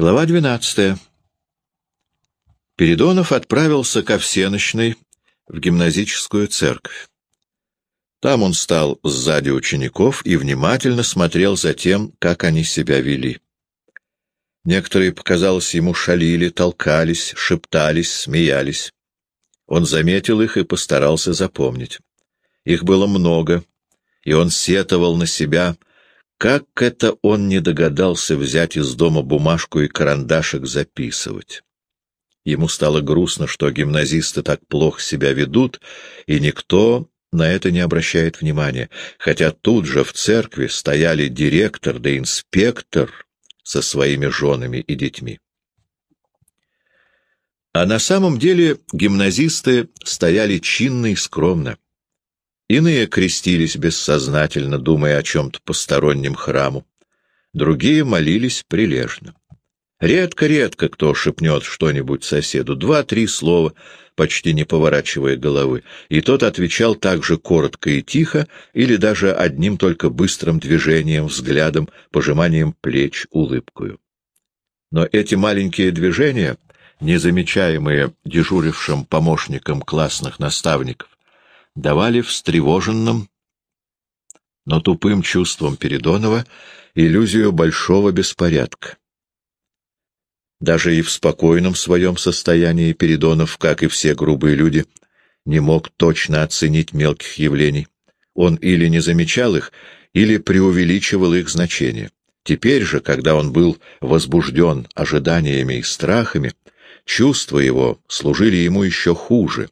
Глава двенадцатая. Передонов отправился ко всеночной в гимназическую церковь. Там он стал сзади учеников и внимательно смотрел за тем, как они себя вели. Некоторые, показалось ему, шалили, толкались, шептались, смеялись. Он заметил их и постарался запомнить. Их было много, и он сетовал на себя, как это он не догадался взять из дома бумажку и карандашик записывать. Ему стало грустно, что гимназисты так плохо себя ведут, и никто на это не обращает внимания, хотя тут же в церкви стояли директор да инспектор со своими женами и детьми. А на самом деле гимназисты стояли чинно и скромно. Иные крестились бессознательно, думая о чем-то постороннем храму. Другие молились прилежно. Редко-редко кто шепнет что-нибудь соседу, два-три слова, почти не поворачивая головы, и тот отвечал также коротко и тихо, или даже одним только быстрым движением, взглядом, пожиманием плеч, улыбкою. Но эти маленькие движения, незамечаемые дежурившим помощником классных наставников, давали встревоженным, но тупым чувством Передонова иллюзию большого беспорядка. Даже и в спокойном своем состоянии Передонов, как и все грубые люди, не мог точно оценить мелких явлений. Он или не замечал их, или преувеличивал их значение. Теперь же, когда он был возбужден ожиданиями и страхами, чувства его служили ему еще хуже,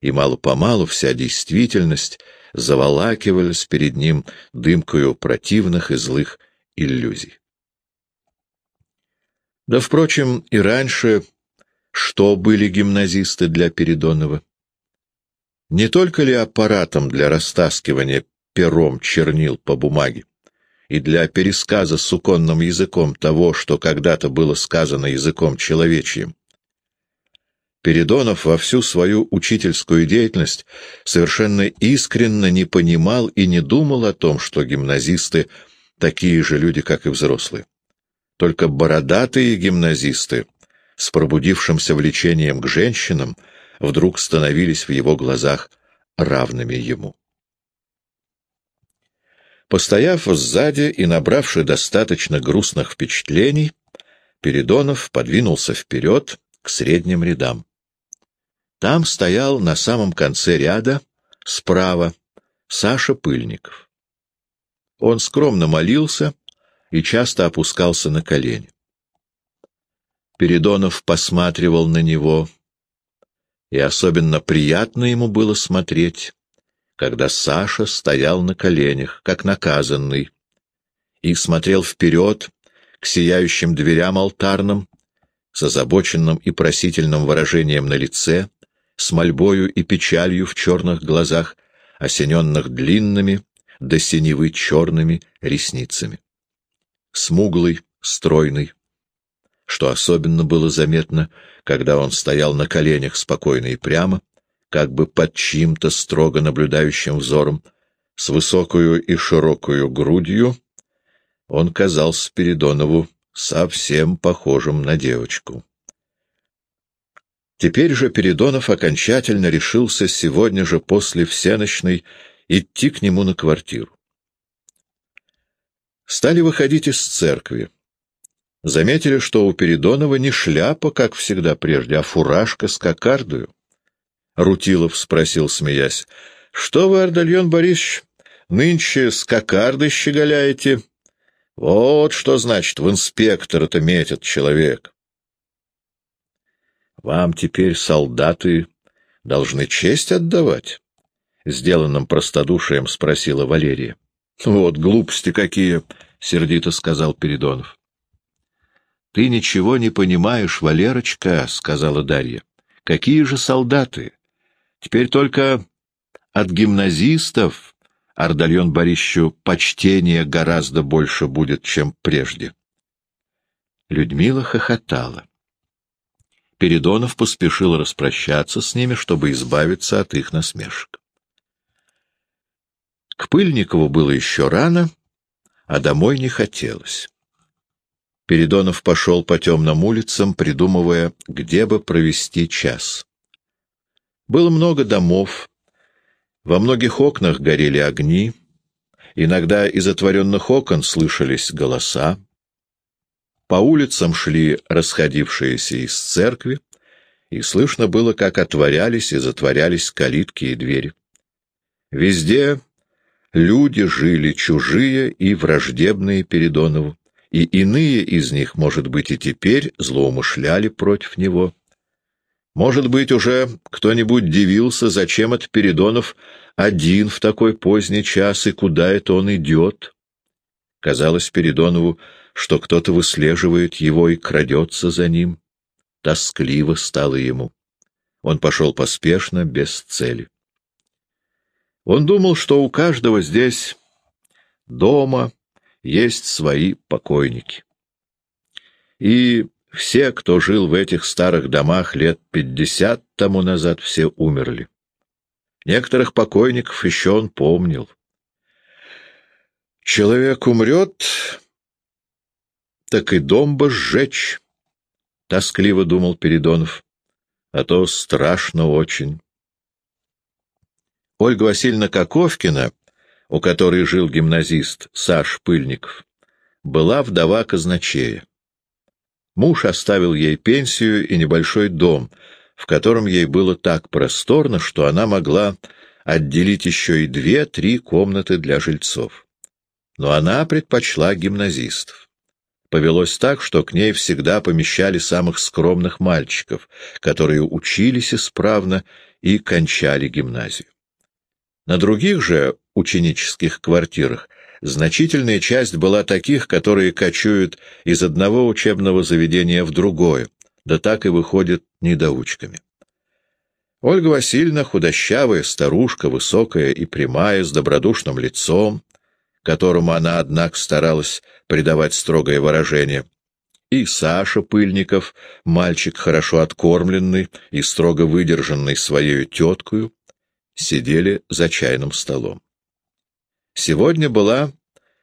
и мало-помалу вся действительность заволакивалась перед ним дымкою противных и злых иллюзий. Да, впрочем, и раньше что были гимназисты для Передонова? Не только ли аппаратом для растаскивания пером чернил по бумаге и для пересказа суконным языком того, что когда-то было сказано языком человечьим? Передонов во всю свою учительскую деятельность совершенно искренно не понимал и не думал о том, что гимназисты такие же люди, как и взрослые. Только бородатые гимназисты с пробудившимся влечением к женщинам вдруг становились в его глазах равными ему. Постояв сзади и набравши достаточно грустных впечатлений, Передонов подвинулся вперед к средним рядам. Там стоял на самом конце ряда, справа, Саша Пыльников. Он скромно молился, и часто опускался на колени. Передонов посматривал на него, и особенно приятно ему было смотреть, когда Саша стоял на коленях, как наказанный, и смотрел вперед к сияющим дверям алтарным, с озабоченным и просительным выражением на лице, с мольбою и печалью в черных глазах, осененных длинными до синевы черными ресницами смуглый, стройный. Что особенно было заметно, когда он стоял на коленях спокойно и прямо, как бы под чьим-то строго наблюдающим взором, с высокую и широкую грудью, он казался Передонову совсем похожим на девочку. Теперь же Передонов окончательно решился сегодня же после всеночной идти к нему на квартиру. Стали выходить из церкви. Заметили, что у Передонова не шляпа, как всегда прежде, а фуражка с кокардою. Рутилов спросил, смеясь, — Что вы, Ардальон Борисович, нынче с кокардой щеголяете? Вот что значит, в инспектора-то метит человек. — Вам теперь солдаты должны честь отдавать? — сделанным простодушием спросила Валерия. —— Вот глупости какие! — сердито сказал Передонов. — Ты ничего не понимаешь, Валерочка, — сказала Дарья. — Какие же солдаты? Теперь только от гимназистов Ардальон Борищу почтения гораздо больше будет, чем прежде. Людмила хохотала. Передонов поспешил распрощаться с ними, чтобы избавиться от их насмешек. К Пыльникову было еще рано, а домой не хотелось. Передонов пошел по темным улицам, придумывая, где бы провести час. Было много домов, во многих окнах горели огни, иногда из отворенных окон слышались голоса. По улицам шли расходившиеся из церкви, и слышно было, как отворялись и затворялись калитки и двери. Везде люди жили чужие и враждебные Передонову, и иные из них, может быть, и теперь злоумышляли против него. Может быть, уже кто-нибудь дивился, зачем это Передонов один в такой поздний час и куда это он идет. Казалось Передонову, что кто-то выслеживает его и крадется за ним. Тоскливо стало ему. Он пошел поспешно, без цели. Он думал, что у каждого здесь дома есть свои покойники. И все, кто жил в этих старых домах лет пятьдесят тому назад, все умерли. Некоторых покойников еще он помнил. Человек умрет, так и дом бы сжечь, — тоскливо думал Передонов, — а то страшно очень. Ольга Васильевна Коковкина, у которой жил гимназист Саш Пыльников, была вдова казначея. Муж оставил ей пенсию и небольшой дом, в котором ей было так просторно, что она могла отделить еще и две-три комнаты для жильцов. Но она предпочла гимназистов повелось так, что к ней всегда помещали самых скромных мальчиков, которые учились исправно и кончали гимназию. На других же ученических квартирах значительная часть была таких, которые кочуют из одного учебного заведения в другое, да так и выходят недоучками. Ольга Васильевна, худощавая старушка, высокая и прямая, с добродушным лицом, которому она, однако, старалась придавать строгое выражение. И Саша Пыльников, мальчик хорошо откормленный и строго выдержанный своей теткою, сидели за чайным столом. Сегодня была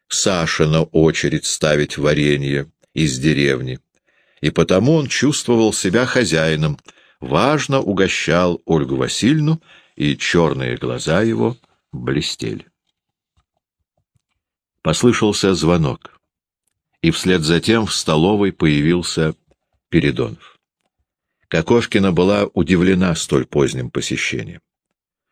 Сашина очередь ставить варенье из деревни, и потому он чувствовал себя хозяином, важно угощал Ольгу Васильевну, и черные глаза его блестели. Послышался звонок, и вслед за тем в столовой появился Передонов. Кокошкина была удивлена столь поздним посещением.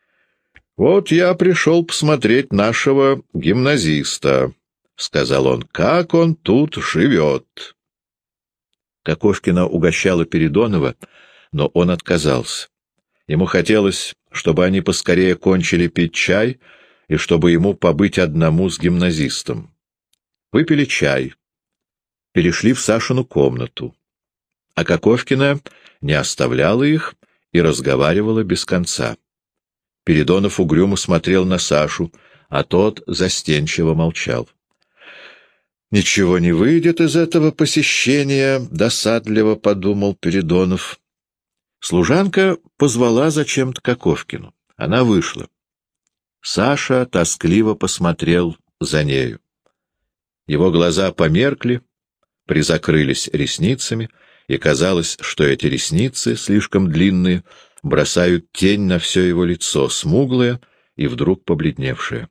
— Вот я пришел посмотреть нашего гимназиста, — сказал он, — как он тут живет. Кокошкина угощала Передонова, но он отказался. Ему хотелось, чтобы они поскорее кончили пить чай — и чтобы ему побыть одному с гимназистом. Выпили чай, перешли в Сашину комнату. А Коковкина не оставляла их и разговаривала без конца. Передонов угрюмо смотрел на Сашу, а тот застенчиво молчал. «Ничего не выйдет из этого посещения», — досадливо подумал Передонов. Служанка позвала зачем-то Коковкину. Она вышла. Саша тоскливо посмотрел за нею. Его глаза померкли, призакрылись ресницами, и казалось, что эти ресницы, слишком длинные, бросают тень на все его лицо, смуглое и вдруг побледневшее.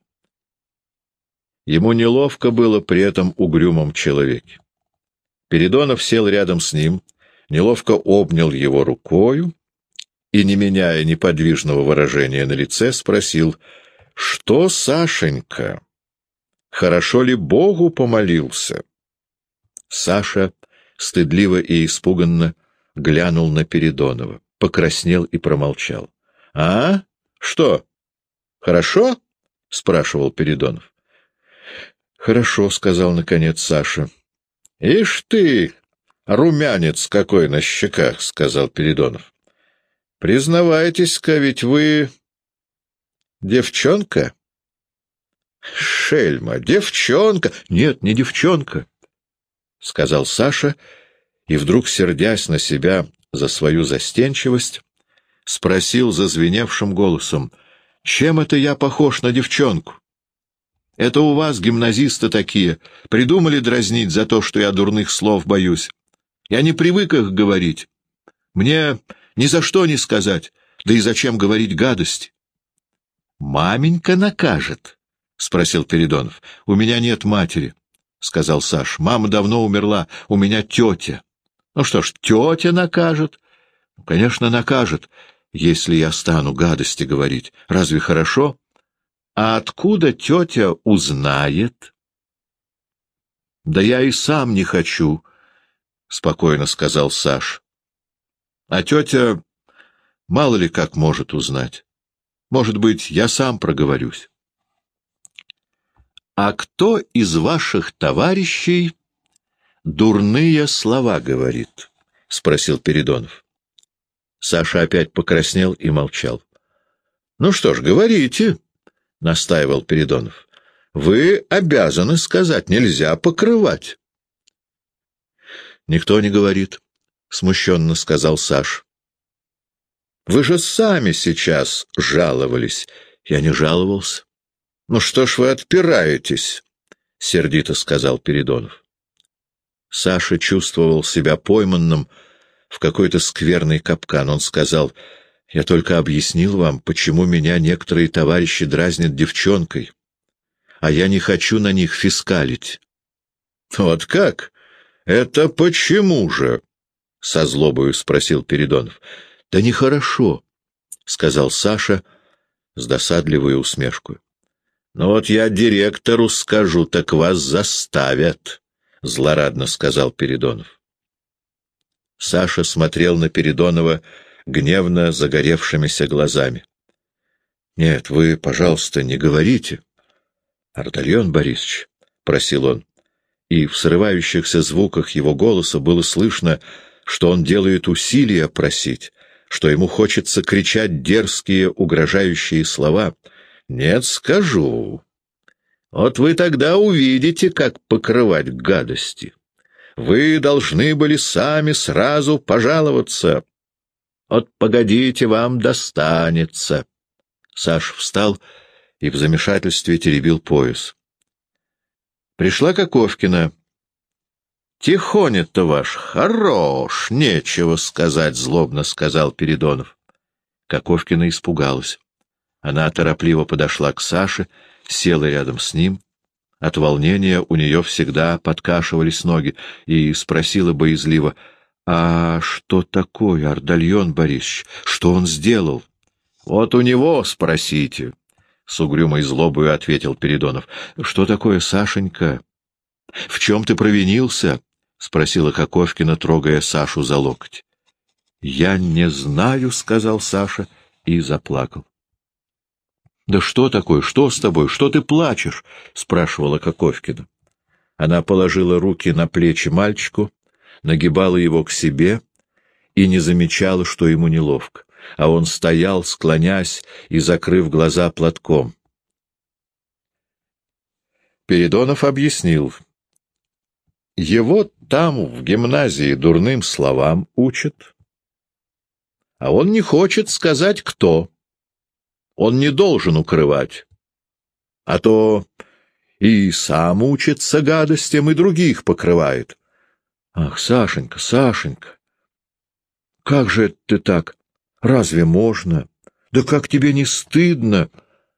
Ему неловко было при этом угрюмом человеке. Передонов сел рядом с ним, неловко обнял его рукою и, не меняя неподвижного выражения на лице, спросил — что, Сашенька, хорошо ли Богу помолился? Саша стыдливо и испуганно глянул на Передонова, покраснел и промолчал. — А? Что? Хорошо? — спрашивал Передонов. — Хорошо, — сказал наконец Саша. — Ишь ты, румянец какой на щеках, — сказал Передонов. — Признавайтесь-ка, ведь вы Девчонка? Шельма, девчонка! Нет, не девчонка, — сказал Саша, и вдруг, сердясь на себя за свою застенчивость, спросил зазвеневшим голосом, чем это я похож на девчонку? Это у вас, гимназисты такие, придумали дразнить за то, что я дурных слов боюсь. Я не привык их говорить. Мне ни за что не сказать, да и зачем говорить гадости? — Маменька накажет, — спросил Передонов. — У меня нет матери, — сказал Саш. — Мама давно умерла, у меня тетя. — Ну что ж, тетя накажет. Ну, — Конечно, накажет, если я стану гадости говорить. Разве хорошо? — А откуда тетя узнает? — Да я и сам не хочу, — спокойно сказал Саш. — А тетя мало ли как может узнать. Может быть, я сам проговорюсь. — А кто из ваших товарищей дурные слова говорит? — спросил Передонов. Саша опять покраснел и молчал. — Ну что ж, говорите, — настаивал Передонов. — Вы обязаны сказать, нельзя покрывать. — Никто не говорит, — смущенно сказал Саш. — Вы же сами сейчас жаловались. Я не жаловался. — Ну что ж вы отпираетесь? — сердито сказал Передонов. Саша чувствовал себя пойманным в какой-то скверный капкан. Он сказал, «Я только объяснил вам, почему меня некоторые товарищи дразнят девчонкой, а я не хочу на них фискалить». «Вот как? Это почему же?» — со злобою спросил Передонов. «Да нехорошо», — сказал Саша с досадливой усмешкой. «Ну вот я директору скажу, так вас заставят», — злорадно сказал Передонов. Саша смотрел на Передонова гневно загоревшимися глазами. — Нет, вы, пожалуйста, не говорите. — Ардальон Борисович, — просил он, и в срывающихся звуках его голоса было слышно, что он делает усилия просить, что ему хочется кричать дерзкие, угрожающие слова — нет, скажу. Вот вы тогда увидите, как покрывать гадости. Вы должны были сами сразу пожаловаться. Вот погодите, вам достанется. Саш встал и в замешательстве теребил пояс. Пришла Коковкина. «Тихоня-то ваш хорош, нечего сказать», — злобно сказал Передонов. Коковкина испугалась. Она торопливо подошла к Саше, села рядом с ним. От волнения у нее всегда подкашивались ноги, и спросила боязливо, «А что такое, Ардальон Борисович? Что он сделал?» «Вот у него спросите», — с угрюмой злобою ответил Передонов. «Что такое, Сашенька? В чем ты провинился?» — спросила Коковкина, трогая Сашу за локоть. «Я не знаю», — сказал Саша и заплакал. «Да что такое? Что с тобой? Что ты плачешь?» — спрашивала Коковкина. Она положила руки на плечи мальчику, нагибала его к себе и не замечала, что ему неловко, а он стоял, склонясь и закрыв глаза платком. Передонов объяснил. Его там, в гимназии, дурным словам учат, а он не хочет сказать, кто он не должен укрывать. А то и сам учится гадостям, и других покрывает. Ах, Сашенька, Сашенька, как же ты так? Разве можно? Да как тебе не стыдно?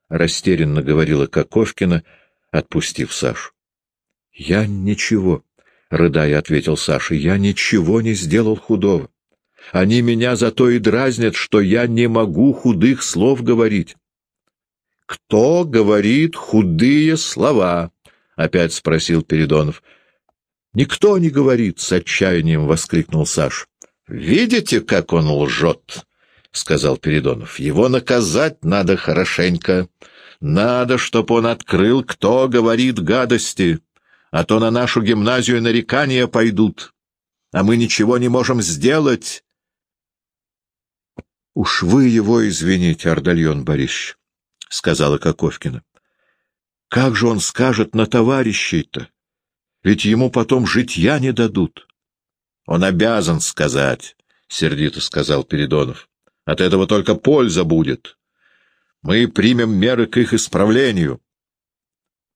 Растерянно говорила Коковкина, отпустив Сашу. Я ничего, рыдая, ответил Саша, я ничего не сделал худого. Они меня зато и дразнят, что я не могу худых слов говорить. — Кто говорит худые слова? — опять спросил Передонов. — Никто не говорит, — с отчаянием воскликнул Саш. — Видите, как он лжет? — сказал Передонов. — Его наказать надо хорошенько. Надо, чтоб он открыл, кто говорит гадости, а то на нашу гимназию нарекания пойдут. А мы ничего не можем сделать. — Уж вы его извините, Ардальон Борисович, — сказала Коковкина. — Как же он скажет на товарищей-то? Ведь ему потом житья не дадут. — Он обязан сказать, — сердито сказал Передонов. — От этого только польза будет. Мы примем меры к их исправлению.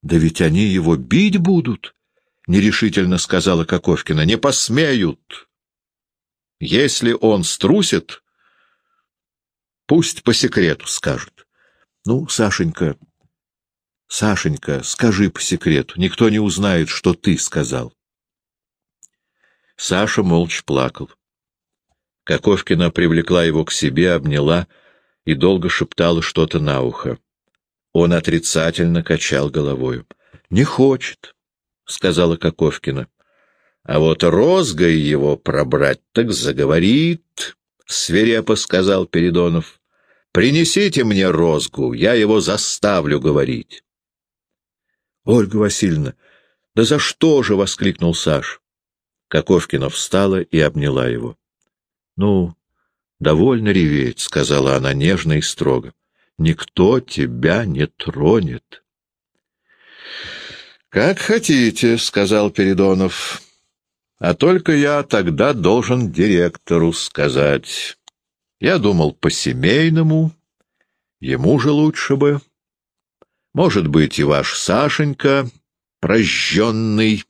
Да ведь они его бить будут, — нерешительно сказала Коковкина. — Не посмеют. Если он струсит, пусть по секрету скажет. Ну, Сашенька, Сашенька, скажи по секрету, никто не узнает, что ты сказал. Саша молча плакал. Коковкина привлекла его к себе, обняла и долго шептала что-то на ухо. Он отрицательно качал головою. — Не хочет, — сказала Коковкина. — А вот розгой его пробрать так заговорит, — свирепо сказал Передонов. — Принесите мне розгу, я его заставлю говорить. — Ольга Васильевна, да за что же? — воскликнул Саш. Коковкина встала и обняла его. — Ну, довольно реветь, — сказала она нежно и строго никто тебя не тронет. — Как хотите, — сказал Передонов. — А только я тогда должен директору сказать. Я думал по-семейному, ему же лучше бы. Может быть, и ваш Сашенька прожженный.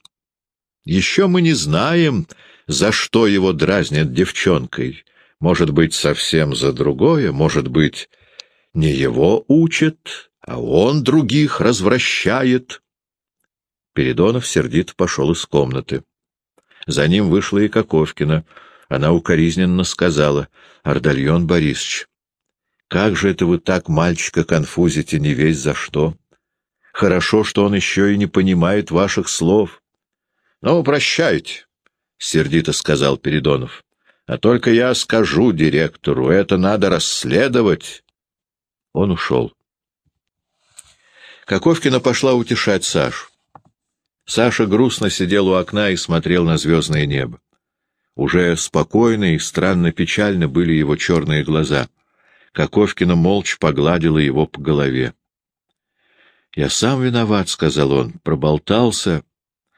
Еще мы не знаем, за что его дразнят девчонкой. Может быть, совсем за другое, может быть, не его учат, а он других развращает. Передонов сердито пошел из комнаты. За ним вышла и Коковкина. Она укоризненно сказала, «Ардальон Борисович, как же это вы так мальчика конфузите не весь за что? Хорошо, что он еще и не понимает ваших слов». «Ну, прощайте», — сердито сказал Передонов. «А только я скажу директору, это надо расследовать». Он ушел. Коковкина пошла утешать Сашу. Саша грустно сидел у окна и смотрел на звездное небо. Уже спокойно и странно печально были его черные глаза. Коковкина молча погладила его по голове. — Я сам виноват, — сказал он, — проболтался,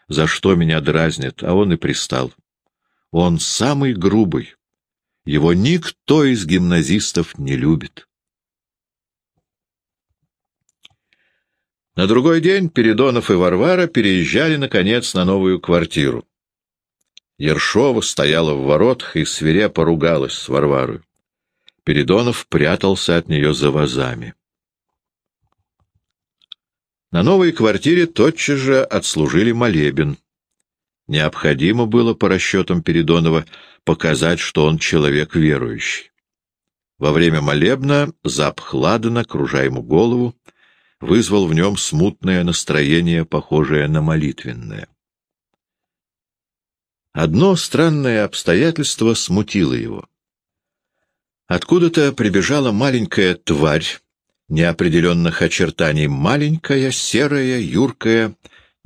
за что меня дразнит, а он и пристал. Он самый грубый. Его никто из гимназистов не любит. На другой день Передонов и Варвара переезжали, наконец, на новую квартиру. Ершова стояла в воротах и свирепо ругалась с Варварой. Передонов прятался от нее за вазами. На новой квартире тотчас же отслужили молебен. Необходимо было, по расчетам Передонова, показать, что он человек верующий. Во время молебна запах ладана, кружа ему голову, вызвал в нем смутное настроение, похожее на молитвенное. Одно странное обстоятельство смутило его. Откуда-то прибежала маленькая тварь, неопределенных очертаний, маленькая, серая, юркая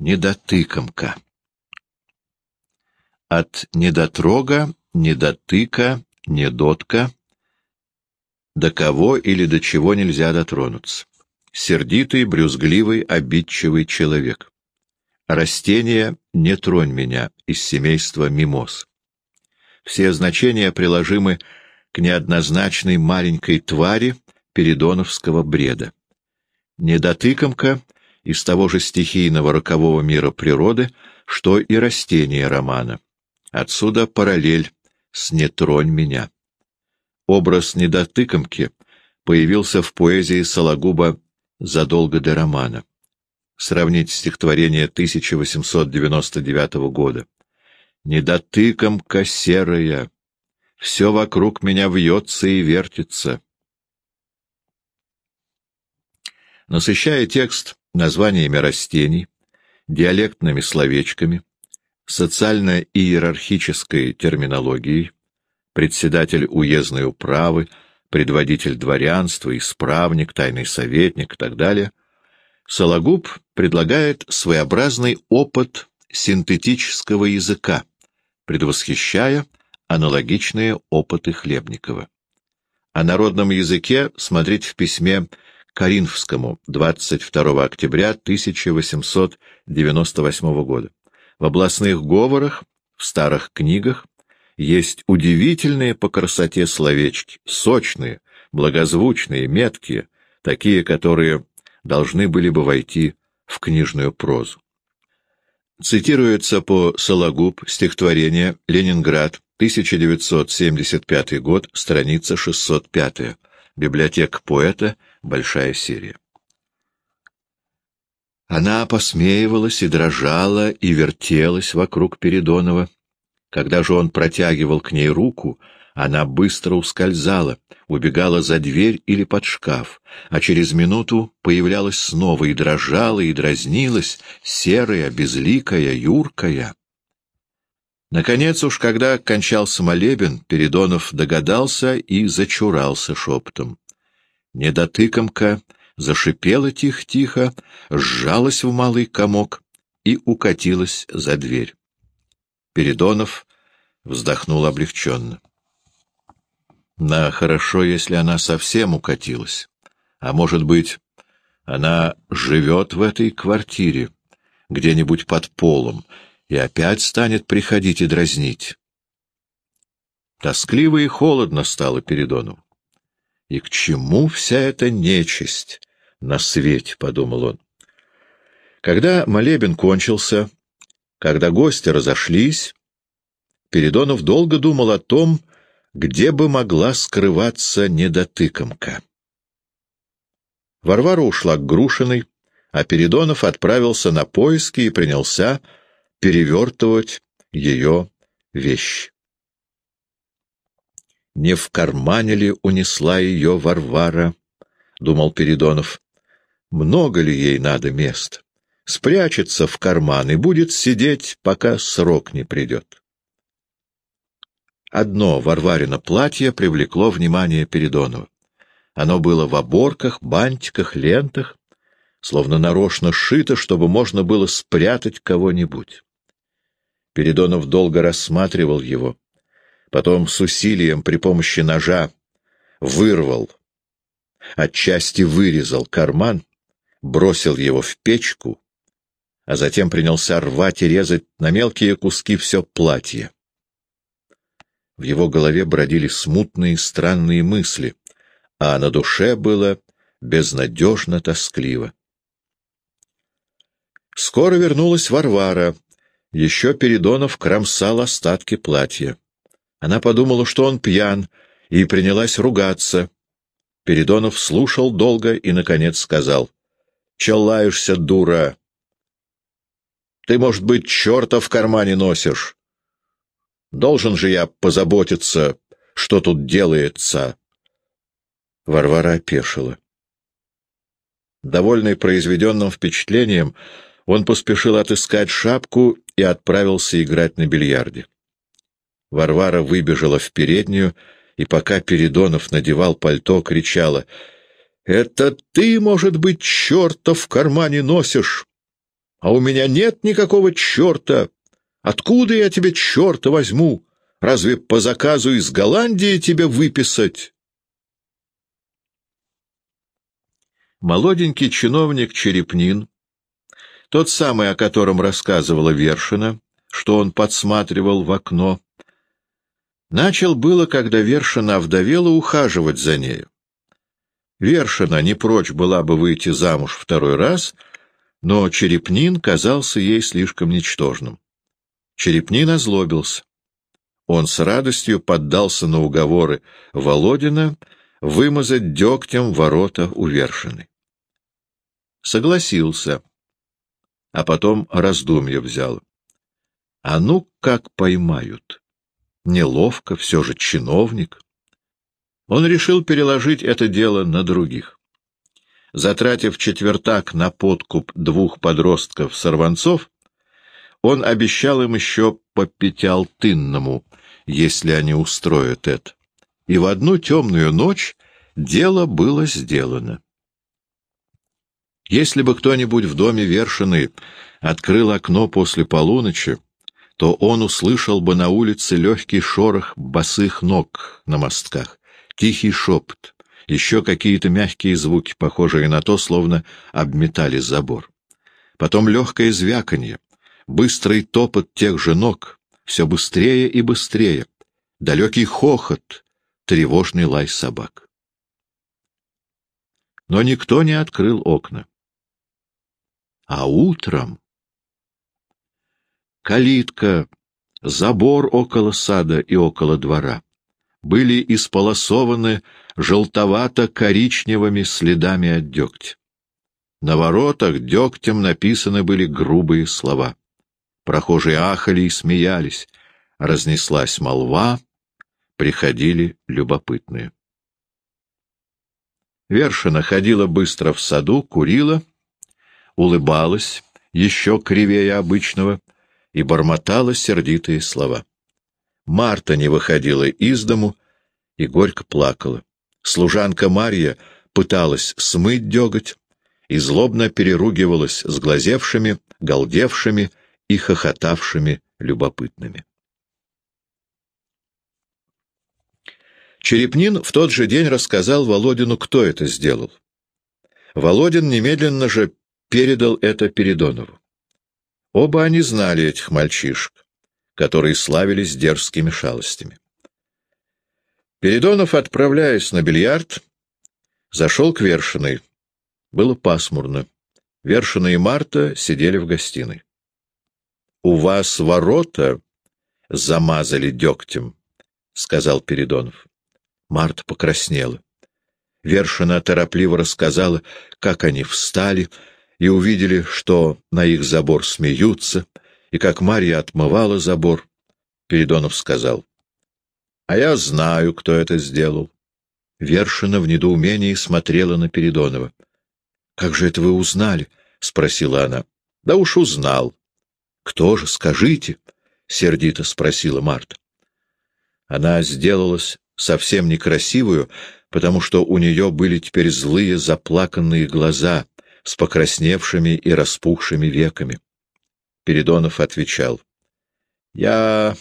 недотыкомка. От недотрога, недотыка, недотка до кого или до чего нельзя дотронуться сердитый, брюзгливый, обидчивый человек. Растение «Не тронь меня» из семейства мимоз. Все значения приложимы к неоднозначной маленькой твари передоновского бреда. Недотыкомка из того же стихийного рокового мира природы, что и растение романа. Отсюда параллель с «Не тронь меня». Образ недотыкомки появился в поэзии Сологуба задолго до романа. Сравнить стихотворение 1899 года. «Недотыкомка серая, все вокруг меня вьется и вертится». Насыщая текст названиями растений, диалектными словечками, социально-иерархической терминологией, председатель уездной управы — предводитель дворянства, исправник, тайный советник и так далее, Сологуб предлагает своеобразный опыт синтетического языка, предвосхищая аналогичные опыты Хлебникова. О народном языке смотреть в письме Каринфскому 22 октября 1898 года. В областных говорах, в старых книгах есть удивительные по красоте словечки, сочные, благозвучные, меткие, такие, которые должны были бы войти в книжную прозу. Цитируется по Сологуб стихотворение «Ленинград», 1975 год, страница 605. Библиотека поэта, большая серия. Она посмеивалась и дрожала, и вертелась вокруг Передонова. Когда же он протягивал к ней руку, она быстро ускользала, убегала за дверь или под шкаф, а через минуту появлялась снова и дрожала, и дразнилась, серая, безликая, юркая. Наконец уж, когда кончался молебен, Передонов догадался и зачурался шепотом. Недотыкомка зашипела тихо-тихо, сжалась в малый комок и укатилась за дверь. Передонов вздохнул облегченно. На хорошо, если она совсем укатилась. А может быть, она живет в этой квартире, где-нибудь под полом, и опять станет приходить и дразнить. Тоскливо и холодно стало Передону. И к чему вся эта нечисть на свете, — подумал он. Когда молебен кончился, когда гости разошлись, Передонов долго думал о том, где бы могла скрываться недотыкомка. Варвара ушла к Грушиной, а Передонов отправился на поиски и принялся перевертывать ее вещи. «Не в кармане ли унесла ее Варвара?» — думал Передонов. «Много ли ей надо места? Спрячется в карман и будет сидеть, пока срок не придет». Одно Варварино платье привлекло внимание Передонова. Оно было в оборках, бантиках, лентах, словно нарочно сшито, чтобы можно было спрятать кого-нибудь. Передонов долго рассматривал его, потом с усилием при помощи ножа вырвал, отчасти вырезал карман, бросил его в печку, а затем принялся рвать и резать на мелкие куски все платье. В его голове бродили смутные странные мысли, а на душе было безнадежно тоскливо. Скоро вернулась Варвара. Еще Передонов кромсал остатки платья. Она подумала, что он пьян, и принялась ругаться. Передонов слушал долго и, наконец, сказал. — Че лаешься, дура? Ты, может быть, черта в кармане носишь? Должен же я позаботиться, что тут делается. Варвара опешила. Довольный произведенным впечатлением, он поспешил отыскать шапку и отправился играть на бильярде. Варвара выбежала в переднюю, и пока Передонов надевал пальто, кричала «Это ты, может быть, черта в кармане носишь? А у меня нет никакого черта!» Откуда я тебе черта возьму? Разве по заказу из Голландии тебе выписать? Молоденький чиновник Черепнин, тот самый, о котором рассказывала Вершина, что он подсматривал в окно, начал было, когда Вершина овдовела, ухаживать за нею. Вершина не прочь была бы выйти замуж второй раз, но Черепнин казался ей слишком ничтожным. Черепнин озлобился. Он с радостью поддался на уговоры Володина вымазать дегтем ворота увершины. Согласился, а потом раздумье взял. А ну как поймают? Неловко, все же чиновник. Он решил переложить это дело на других. Затратив четвертак на подкуп двух подростков-сорванцов, он обещал им еще по пятиалтынному, если они устроят это. И в одну темную ночь дело было сделано. Если бы кто-нибудь в доме Вершины открыл окно после полуночи, то он услышал бы на улице легкий шорох босых ног на мостках, тихий шепот, еще какие-то мягкие звуки, похожие на то, словно обметали забор. Потом легкое звяканье, быстрый топот тех же ног, все быстрее и быстрее, далекий хохот, тревожный лай собак. Но никто не открыл окна. А утром... Калитка, забор около сада и около двора были исполосованы желтовато-коричневыми следами от дегтя. На воротах дегтем написаны были грубые слова. Прохожие ахали и смеялись. Разнеслась молва, приходили любопытные. Вершина ходила быстро в саду, курила, улыбалась, еще кривее обычного, и бормотала сердитые слова. Марта не выходила из дому и горько плакала. Служанка Марья пыталась смыть деготь и злобно переругивалась с глазевшими, галдевшими и хохотавшими любопытными. Черепнин в тот же день рассказал Володину, кто это сделал. Володин немедленно же передал это Передонову. Оба они знали этих мальчишек, которые славились дерзкими шалостями. Передонов, отправляясь на бильярд, зашел к Вершиной. Было пасмурно. Вершина и Марта сидели в гостиной. — У вас ворота замазали дегтем, — сказал Передонов. Марта покраснела. Вершина торопливо рассказала, как они встали и увидели, что на их забор смеются, и как Марья отмывала забор. Передонов сказал, — А я знаю, кто это сделал. Вершина в недоумении смотрела на Передонова. — Как же это вы узнали? — спросила она. — Да уж узнал. — Кто же, скажите? — сердито спросила Марта. Она сделалась совсем некрасивую, потому что у нее были теперь злые заплаканные глаза с покрасневшими и распухшими веками. Передонов отвечал. — Я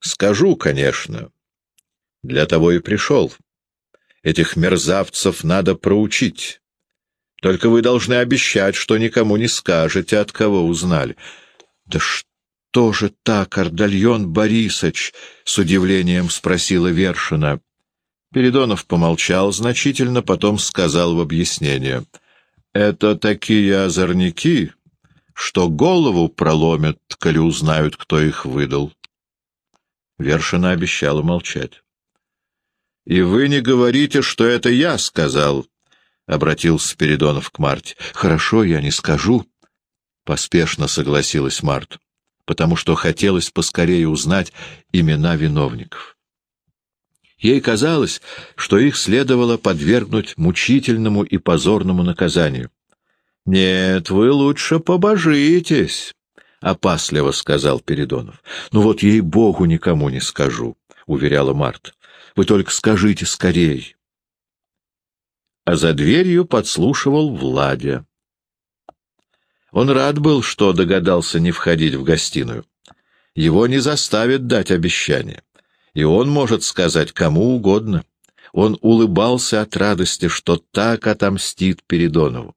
скажу, конечно. Для того и пришел. Этих мерзавцев надо проучить. Только вы должны обещать, что никому не скажете, от кого узнали. — Да что? «Что же так, Ардальон Борисович?» — с удивлением спросила Вершина. Передонов помолчал значительно, потом сказал в объяснение. «Это такие озорники, что голову проломят, коли узнают, кто их выдал». Вершина обещала молчать. «И вы не говорите, что это я сказал», — обратился Передонов к Марте. «Хорошо, я не скажу», — поспешно согласилась Марта потому что хотелось поскорее узнать имена виновников. Ей казалось, что их следовало подвергнуть мучительному и позорному наказанию. — Нет, вы лучше побожитесь, — опасливо сказал Передонов. — Ну вот ей-богу никому не скажу, — уверяла Марта. — Вы только скажите скорей. А за дверью подслушивал Владя. Он рад был, что догадался не входить в гостиную. Его не заставят дать обещание, и он может сказать кому угодно. Он улыбался от радости, что так отомстит Передонову.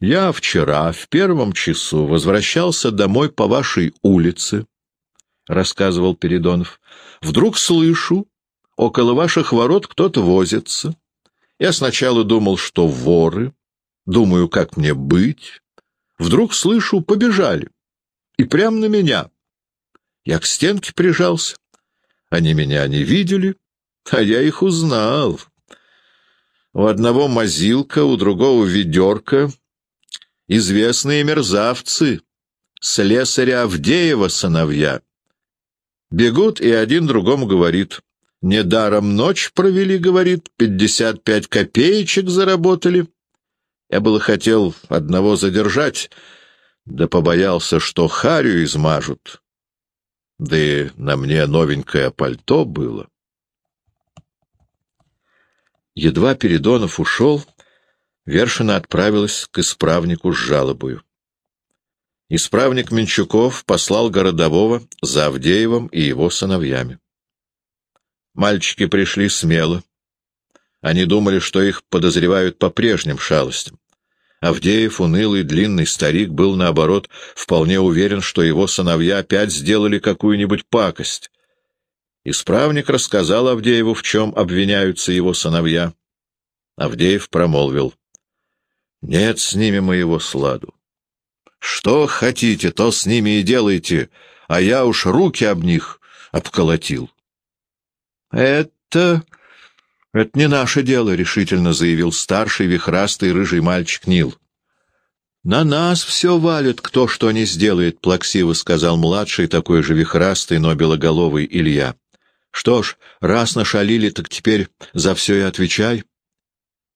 «Я вчера в первом часу возвращался домой по вашей улице», — рассказывал Передонов. «Вдруг слышу, около ваших ворот кто-то возится. Я сначала думал, что воры. Думаю, как мне быть. Вдруг слышу, побежали. И прямо на меня. Я к стенке прижался. Они меня не видели, а я их узнал. У одного мазилка, у другого ведерка. Известные мерзавцы, слесаря Авдеева сыновья. Бегут, и один другому говорит. Недаром ночь провели, говорит, пятьдесят пять копеечек заработали. Я было хотел одного задержать, да побоялся, что харю измажут. Да и на мне новенькое пальто было. Едва Передонов ушел, Вершина отправилась к исправнику с жалобою. Исправник Менчуков послал городового за Авдеевым и его сыновьями. Мальчики пришли смело, они думали, что их подозревают по прежним шалостям. Авдеев, унылый, длинный старик, был, наоборот, вполне уверен, что его сыновья опять сделали какую-нибудь пакость. Исправник рассказал Авдееву, в чем обвиняются его сыновья. Авдеев промолвил. — Нет с ними моего сладу. Что хотите, то с ними и делайте, а я уж руки об них обколотил. — Это... это не наше дело, — решительно заявил старший вихрастый рыжий мальчик Нил. — На нас все валит, кто что не сделает, — плаксиво сказал младший, такой же вихрастый, но белоголовый Илья. — Что ж, раз нашалили, так теперь за все и отвечай.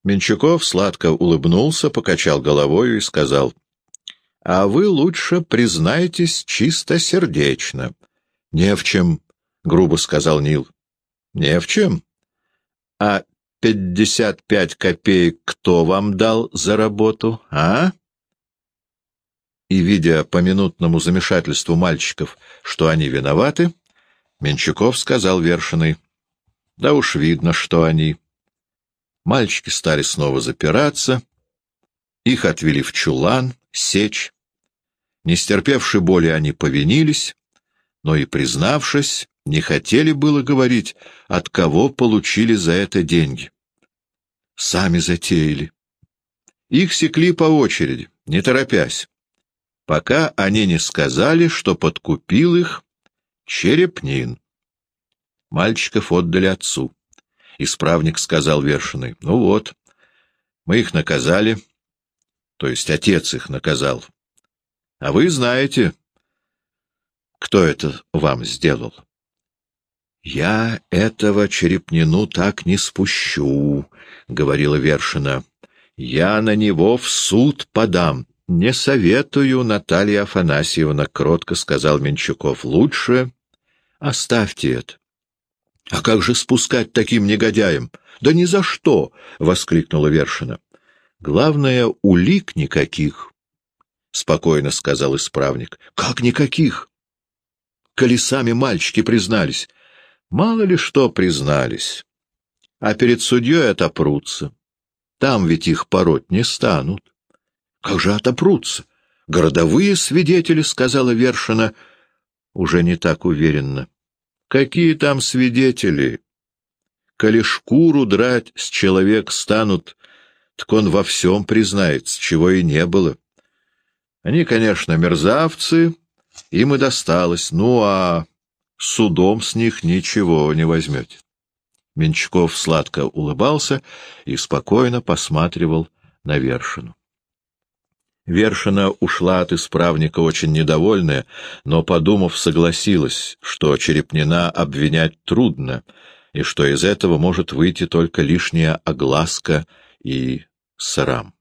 Менчуков сладко улыбнулся, покачал головой и сказал, — А вы лучше признайтесь чистосердечно. — Не в чем, — грубо сказал Нил. — Не в чем? — А пятьдесят пять копеек кто вам дал за работу, а? И, видя по минутному замешательству мальчиков, что они виноваты, Менчуков сказал Вершиной, — Да уж видно, что они... Мальчики стали снова запираться. Их отвели в чулан, сечь. Не стерпевши боли, они повинились, но и, признавшись, не хотели было говорить, от кого получили за это деньги. Сами затеяли. Их секли по очереди, не торопясь, пока они не сказали, что подкупил их Черепнин. Мальчиков отдали отцу. Исправник сказал Вершиной, ну вот, мы их наказали, то есть отец их наказал. А вы знаете, кто это вам сделал? «Я этого черепнину так не спущу», — говорила Вершина. «Я на него в суд подам». «Не советую, Наталья Афанасьевна», — кротко сказал Менчуков. «Лучше оставьте это». — А как же спускать таким негодяям? — Да ни за что! — воскликнула Вершина. — Главное, улик никаких, — спокойно сказал исправник. — Как никаких? Колесами мальчики признались. Мало ли что признались. А перед судьей отопрутся. Там ведь их пороть не станут. — Как же отопрутся? Городовые свидетели, — сказала Вершина, уже не так уверенно. Какие там свидетели? Коли шкуру драть с человек станут, так он во всем признается, чего и не было. Они, конечно, мерзавцы, им и досталось, ну а судом с них ничего не возьмете. Менчаков сладко улыбался и спокойно посматривал на Вершину. Вершина ушла от исправника очень недовольная, но, подумав, согласилась, что Черепнина обвинять трудно, и что из этого может выйти только лишняя огласка и срам.